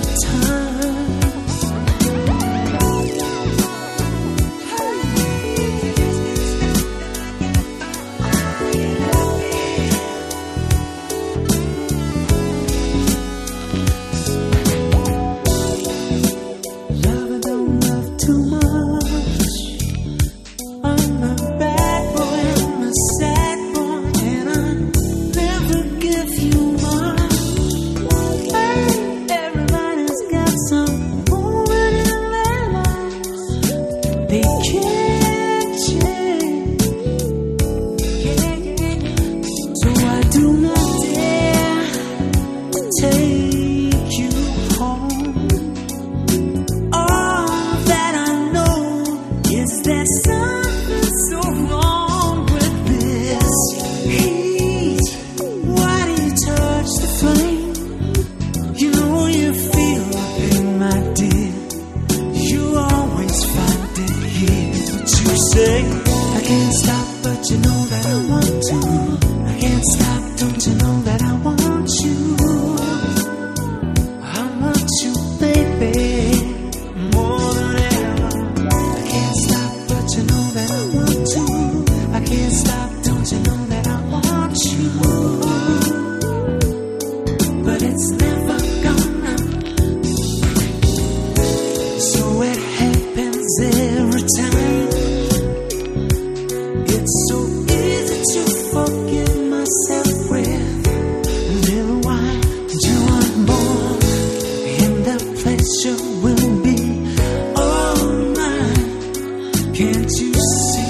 就。But to see.